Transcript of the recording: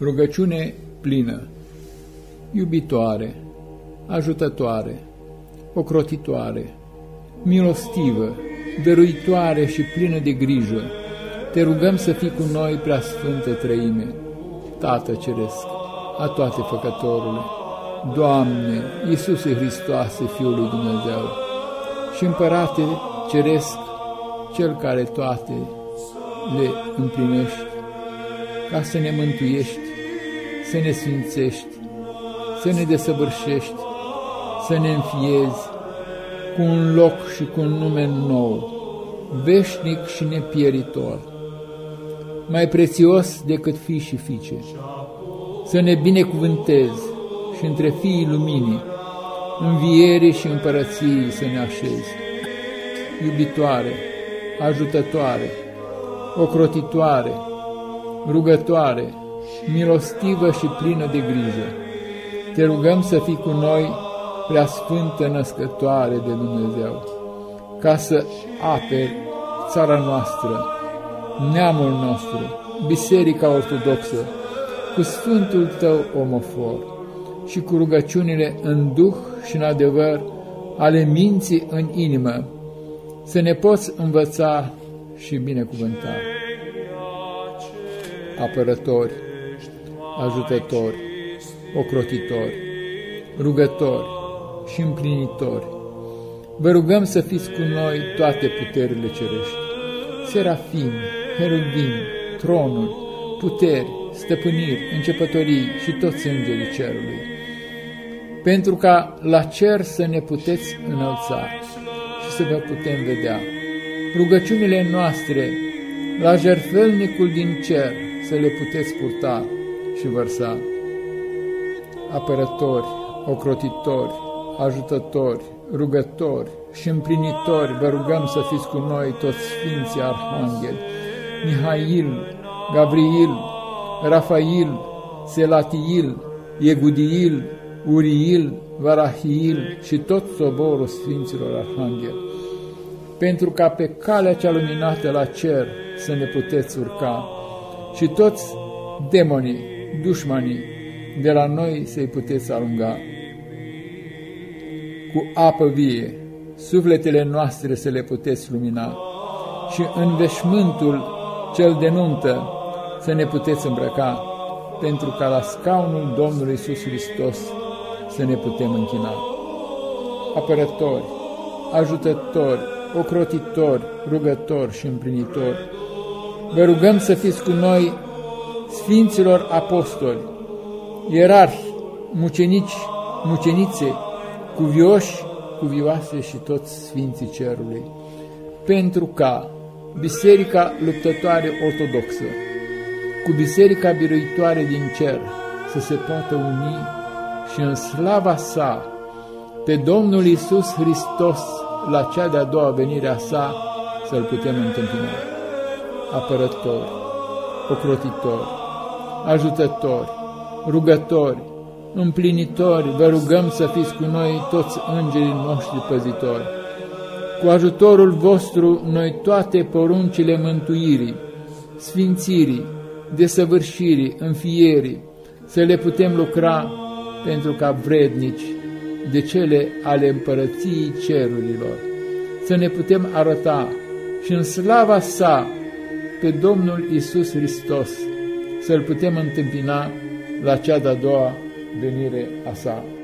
Rugăciune plină, iubitoare, ajutătoare, ocrotitoare, milostivă, dăruitoare și plină de grijă, te rugăm să fii cu noi, prea sfântă trăime, Tată Ceresc, a toate Făcătorule, Doamne, Iisuse Hristoase, Fiul lui Dumnezeu, și Împărate Ceresc, Cel care toate le împlinești, ca să ne mântuiești, să ne sfințești, să ne desăvârșești, să ne înfiezi cu un loc și cu un nume nou, veșnic și nepieritor, mai prețios decât fii și fiice, să ne binecuvântezi și între fiii luminii, învierii și împărăției să ne așezi, iubitoare, ajutătoare, ocrotitoare, rugătoare, milostivă și plină de grijă. Te rugăm să fii cu noi, prea sfântă născătoare de Dumnezeu, ca să aperi țara noastră, neamul nostru, Biserica Ortodoxă, cu Sfântul Tău omofor și cu rugăciunile în duh și în adevăr ale minții în inimă, să ne poți învăța și binecuvânta apărători, ajutători, ocrotitori, rugători și împlinitori. Vă rugăm să fiți cu noi toate puterile cerești, serafim, heruvim, tronuri, puteri, stăpâniri, începătorii și toți îngerii cerului, pentru ca la cer să ne puteți înălța și să vă putem vedea. Rugăciunile noastre la jertfelnicul din cer, să le puteți purta și vărsa. Apărători, ocrotitori, ajutători, rugători și împlinitori, vă rugăm să fiți cu noi toți Sfinții Arhangheli, Mihail, Gabriel, Rafail, Selatiil, Egudiil, Uriil, Varahiil și tot soborul Sfinților Arhangheli, pentru ca pe calea cea luminată la cer să ne puteți urca, și toți demonii, dușmanii, de la noi să-i puteți alunga. Cu apă vie, sufletele noastre să le puteți lumina și în veșmântul cel de nuntă să ne puteți îmbrăca, pentru ca la scaunul Domnului Iisus Hristos să ne putem închina. Apărători, ajutători, ocrotitori, rugători și împlinitori, vă rugăm să fiți cu noi, Sfinților Apostoli, ierarhi, mucenici, mucenițe, cuvioși, cuvioase și toți Sfinții Cerului, pentru ca Biserica luptătoare ortodoxă cu Biserica biruitoare din cer să se poată uni și în slava sa pe Domnul Isus Hristos la cea de-a doua venire a sa să-L putem întâmpina. Apărători, ocrotitori, ajutători, rugători, împlinitori, vă rugăm să fiți cu noi toți îngerii noștri păzitori. Cu ajutorul vostru, noi toate poruncile mântuirii, sfințirii, desăvârșirii, înfierii, să le putem lucra pentru ca vrednici de cele ale împărăției cerurilor, să ne putem arăta și în slava sa pe Domnul Isus Hristos, să-L putem întâmpina la cea de-a doua venire a sa.